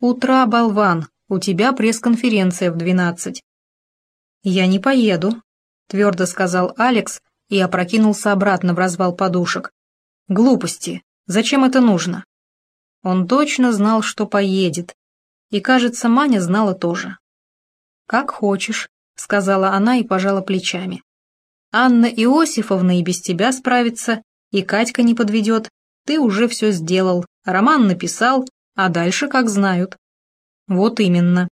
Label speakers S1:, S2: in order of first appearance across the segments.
S1: «Утра, болван, у тебя пресс-конференция в двенадцать». «Я не поеду», — твердо сказал Алекс и опрокинулся обратно в развал подушек. «Глупости. Зачем это нужно?» Он точно знал, что поедет. И, кажется, Маня знала тоже. «Как хочешь», — сказала она и пожала плечами. «Анна Иосифовна и без тебя справится, и Катька не подведет. Ты уже все сделал, роман написал, а дальше как знают». «Вот именно».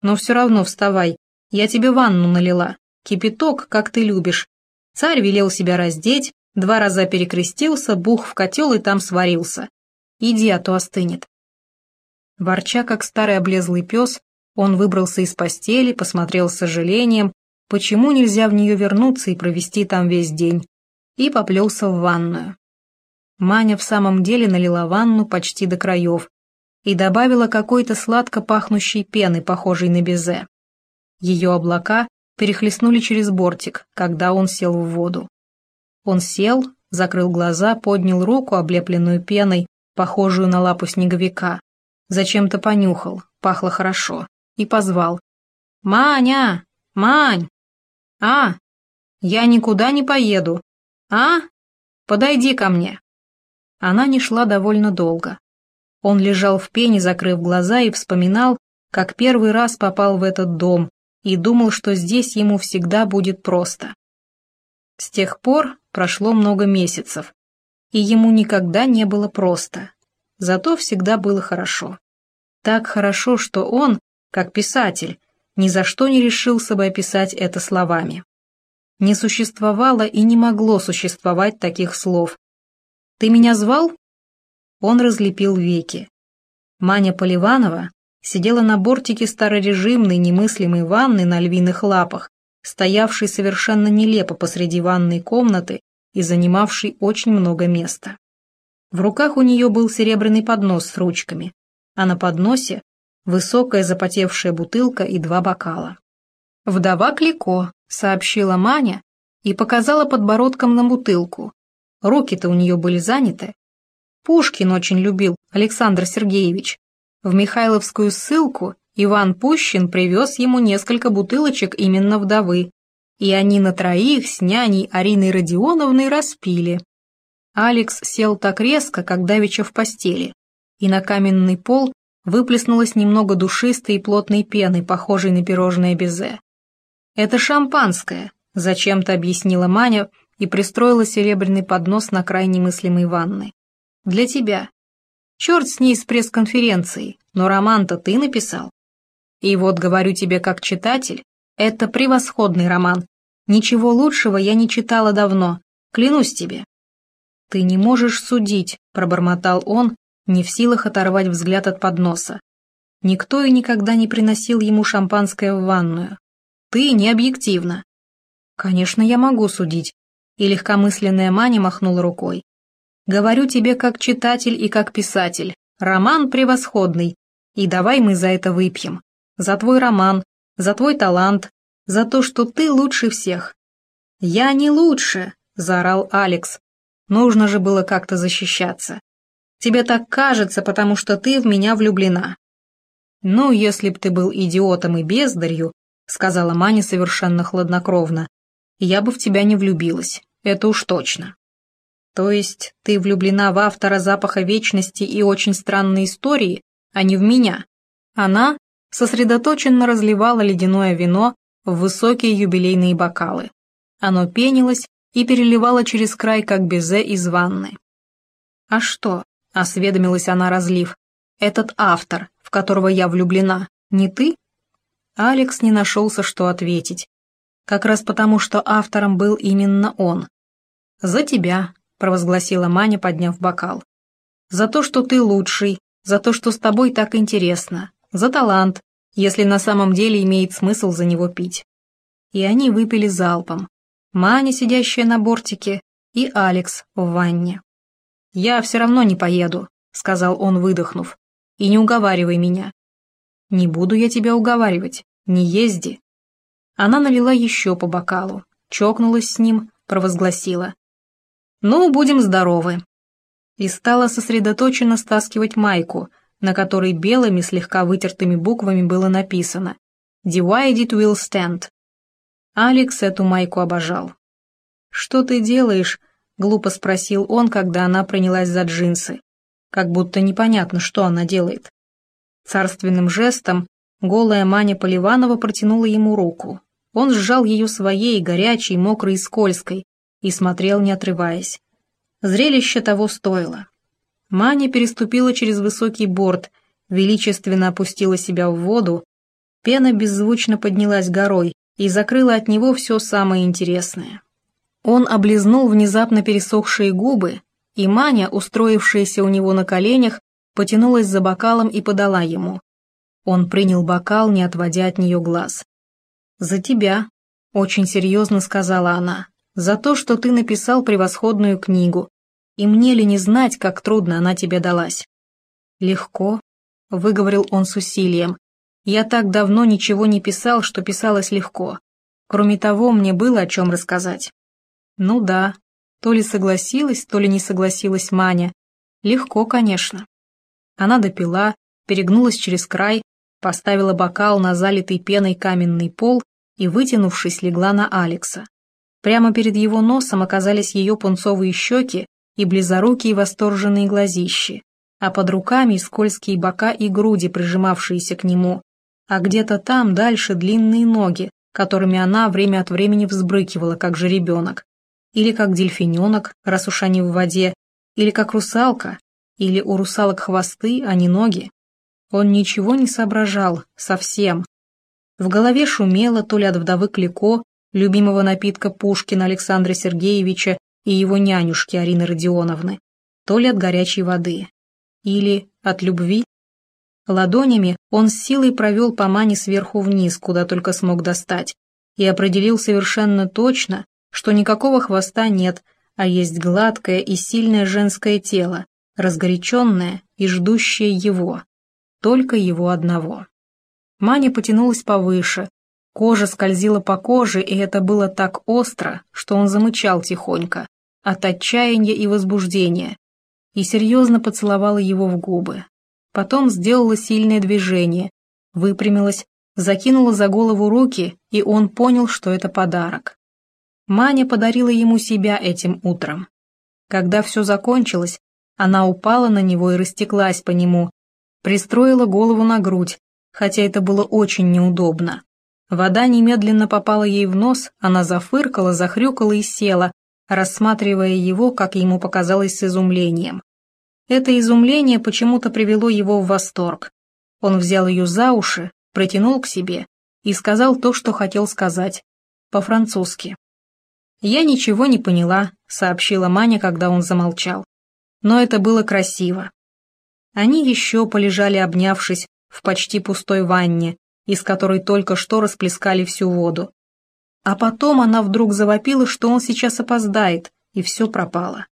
S1: «Но все равно вставай, я тебе ванну налила, кипяток, как ты любишь. Царь велел себя раздеть, два раза перекрестился, бух в котел и там сварился. Иди, а то остынет». Ворча, как старый облезлый пес, он выбрался из постели, посмотрел с сожалением, почему нельзя в нее вернуться и провести там весь день, и поплелся в ванную. Маня в самом деле налила ванну почти до краев и добавила какой-то сладко пахнущей пены, похожей на безе. Ее облака перехлестнули через бортик, когда он сел в воду. Он сел, закрыл глаза, поднял руку, облепленную пеной, похожую на лапу снеговика. Зачем-то понюхал, пахло хорошо, и позвал. «Маня! Мань! А! Я никуда не поеду! А! Подойди ко мне!» Она не шла довольно долго. Он лежал в пене, закрыв глаза, и вспоминал, как первый раз попал в этот дом, и думал, что здесь ему всегда будет просто. С тех пор прошло много месяцев, и ему никогда не было просто, зато всегда было хорошо. Так хорошо, что он, как писатель, ни за что не решился бы описать это словами. Не существовало и не могло существовать таких слов. «Ты меня звал?» Он разлепил веки. Маня Поливанова сидела на бортике старорежимной немыслимой ванны на львиных лапах, стоявшей совершенно нелепо посреди ванной комнаты и занимавшей очень много места. В руках у нее был серебряный поднос с ручками, а на подносе высокая запотевшая бутылка и два бокала. «Вдова Клико», — сообщила Маня и показала подбородком на бутылку. Руки-то у нее были заняты. Пушкин очень любил, Александр Сергеевич. В Михайловскую ссылку Иван Пущин привез ему несколько бутылочек именно вдовы, и они на троих с няней Ариной Родионовной распили. Алекс сел так резко, как давеча в постели, и на каменный пол выплеснулось немного душистой и плотной пены, похожей на пирожное безе. «Это шампанское», — зачем-то объяснила Маня и пристроила серебряный поднос на край немыслимой ванны. «Для тебя. Черт с ней с пресс-конференцией, но роман-то ты написал. И вот говорю тебе как читатель, это превосходный роман. Ничего лучшего я не читала давно, клянусь тебе». «Ты не можешь судить», — пробормотал он, не в силах оторвать взгляд от подноса. Никто и никогда не приносил ему шампанское в ванную. Ты не объективна. Конечно, я могу судить. И легкомысленная Маня махнула рукой. Говорю тебе как читатель и как писатель. Роман превосходный. И давай мы за это выпьем. За твой роман, за твой талант, за то, что ты лучше всех. Я не лучше, заорал Алекс. Нужно же было как-то защищаться. Тебе так кажется, потому что ты в меня влюблена». «Ну, если б ты был идиотом и бездарью», — сказала Маня совершенно хладнокровно, «я бы в тебя не влюбилась, это уж точно». «То есть ты влюблена в автора «Запаха вечности» и «Очень странной истории», а не в меня?» Она сосредоточенно разливала ледяное вино в высокие юбилейные бокалы. Оно пенилось и переливало через край, как безе из ванны. «А что, — осведомилась она, разлив. «Этот автор, в которого я влюблена, не ты?» Алекс не нашелся, что ответить. Как раз потому, что автором был именно он. «За тебя», — провозгласила Маня, подняв бокал. «За то, что ты лучший, за то, что с тобой так интересно, за талант, если на самом деле имеет смысл за него пить». И они выпили залпом. Маня, сидящая на бортике, и Алекс в ванне. «Я все равно не поеду», — сказал он, выдохнув. «И не уговаривай меня». «Не буду я тебя уговаривать. Не езди». Она налила еще по бокалу, чокнулась с ним, провозгласила. «Ну, будем здоровы». И стала сосредоточенно стаскивать майку, на которой белыми слегка вытертыми буквами было написано «Divided will stand». Алекс эту майку обожал. «Что ты делаешь?» — глупо спросил он, когда она принялась за джинсы. Как будто непонятно, что она делает. Царственным жестом голая Маня Поливанова протянула ему руку. Он сжал ее своей, горячей, мокрой и скользкой, и смотрел, не отрываясь. Зрелище того стоило. Маня переступила через высокий борт, величественно опустила себя в воду, пена беззвучно поднялась горой и закрыла от него все самое интересное. Он облизнул внезапно пересохшие губы, и Маня, устроившаяся у него на коленях, потянулась за бокалом и подала ему. Он принял бокал, не отводя от нее глаз. «За тебя», — очень серьезно сказала она, — «за то, что ты написал превосходную книгу. И мне ли не знать, как трудно она тебе далась?» «Легко», — выговорил он с усилием. «Я так давно ничего не писал, что писалось легко. Кроме того, мне было о чем рассказать». «Ну да», то ли согласилась, то ли не согласилась Маня. Легко, конечно. Она допила, перегнулась через край, поставила бокал на залитый пеной каменный пол и, вытянувшись, легла на Алекса. Прямо перед его носом оказались ее пунцовые щеки и близорукие восторженные глазищи, а под руками скользкие бока и груди, прижимавшиеся к нему, а где-то там дальше длинные ноги, которыми она время от времени взбрыкивала, как же ребенок, или как дельфиненок, раз уж они в воде, или как русалка, или у русалок хвосты, а не ноги. Он ничего не соображал, совсем. В голове шумело то ли от вдовы Клико, любимого напитка Пушкина Александра Сергеевича и его нянюшки Арины Родионовны, то ли от горячей воды. Или от любви. Ладонями он с силой провел по мане сверху вниз, куда только смог достать, и определил совершенно точно, что никакого хвоста нет, а есть гладкое и сильное женское тело, разгоряченное и ждущее его, только его одного. Маня потянулась повыше, кожа скользила по коже, и это было так остро, что он замычал тихонько, от отчаяния и возбуждения, и серьезно поцеловала его в губы. Потом сделала сильное движение, выпрямилась, закинула за голову руки, и он понял, что это подарок. Маня подарила ему себя этим утром. Когда все закончилось, она упала на него и растеклась по нему, пристроила голову на грудь, хотя это было очень неудобно. Вода немедленно попала ей в нос, она зафыркала, захрюкала и села, рассматривая его, как ему показалось, с изумлением. Это изумление почему-то привело его в восторг. Он взял ее за уши, протянул к себе и сказал то, что хотел сказать, по-французски. «Я ничего не поняла», — сообщила Маня, когда он замолчал но это было красиво. Они еще полежали, обнявшись, в почти пустой ванне, из которой только что расплескали всю воду. А потом она вдруг завопила, что он сейчас опоздает, и все пропало.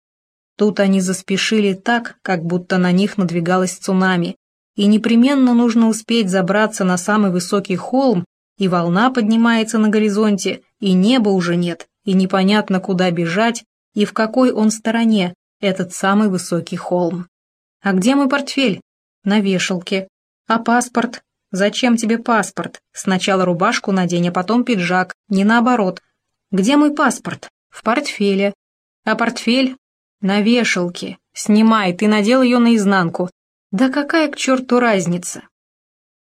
S1: Тут они заспешили так, как будто на них надвигалось цунами, и непременно нужно успеть забраться на самый высокий холм, и волна поднимается на горизонте, и неба уже нет, и непонятно, куда бежать, и в какой он стороне, этот самый высокий холм. «А где мой портфель?» «На вешалке». «А паспорт?» «Зачем тебе паспорт? Сначала рубашку надень, а потом пиджак, не наоборот». «Где мой паспорт?» «В портфеле». «А портфель?» «На вешалке. Снимай, ты надел ее наизнанку». «Да какая к черту разница?»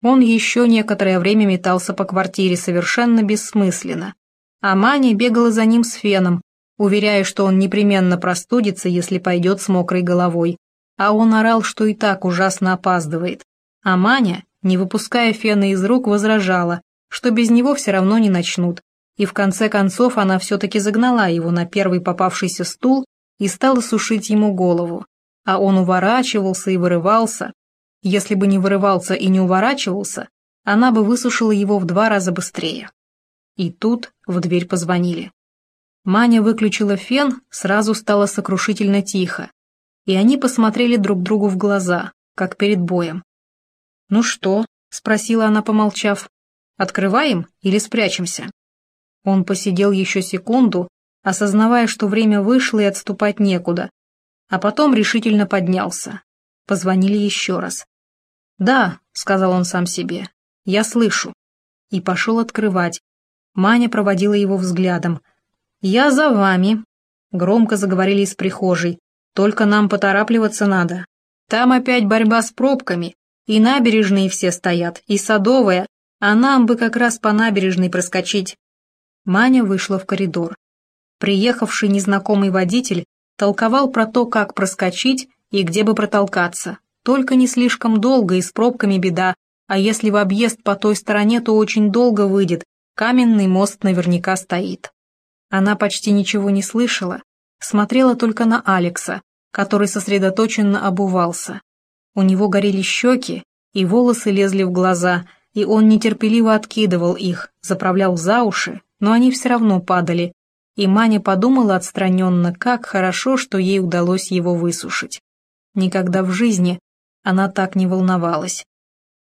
S1: Он еще некоторое время метался по квартире совершенно бессмысленно. А Маня бегала за ним с феном, уверяя, что он непременно простудится, если пойдет с мокрой головой. А он орал, что и так ужасно опаздывает. А Маня, не выпуская фена из рук, возражала, что без него все равно не начнут. И в конце концов она все-таки загнала его на первый попавшийся стул и стала сушить ему голову. А он уворачивался и вырывался. Если бы не вырывался и не уворачивался, она бы высушила его в два раза быстрее. И тут в дверь позвонили. Маня выключила фен, сразу стало сокрушительно тихо, и они посмотрели друг другу в глаза, как перед боем. «Ну что?» — спросила она, помолчав. «Открываем или спрячемся?» Он посидел еще секунду, осознавая, что время вышло и отступать некуда, а потом решительно поднялся. Позвонили еще раз. «Да», — сказал он сам себе, — «я слышу». И пошел открывать. Маня проводила его взглядом. «Я за вами», — громко заговорили из прихожей. «Только нам поторапливаться надо. Там опять борьба с пробками, и набережные все стоят, и садовая, а нам бы как раз по набережной проскочить». Маня вышла в коридор. Приехавший незнакомый водитель толковал про то, как проскочить и где бы протолкаться. Только не слишком долго и с пробками беда, а если в объезд по той стороне, то очень долго выйдет, каменный мост наверняка стоит. Она почти ничего не слышала, смотрела только на Алекса, который сосредоточенно обувался. У него горели щеки, и волосы лезли в глаза, и он нетерпеливо откидывал их, заправлял за уши, но они все равно падали, и Маня подумала отстраненно, как хорошо, что ей удалось его высушить. Никогда в жизни она так не волновалась.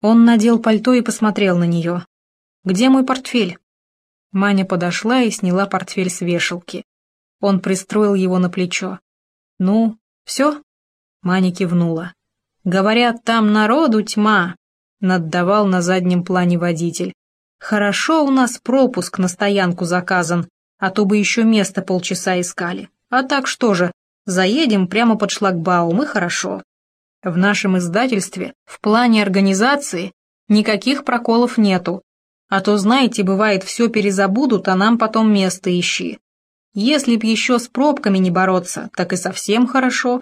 S1: Он надел пальто и посмотрел на нее. «Где мой портфель?» Маня подошла и сняла портфель с вешалки. Он пристроил его на плечо. «Ну, все?» Маня кивнула. «Говорят, там народу тьма», — наддавал на заднем плане водитель. «Хорошо у нас пропуск на стоянку заказан, а то бы еще место полчаса искали. А так что же, заедем прямо под шлагбаум и хорошо. В нашем издательстве в плане организации никаких проколов нету. А то, знаете, бывает, все перезабудут, а нам потом место ищи. Если б еще с пробками не бороться, так и совсем хорошо.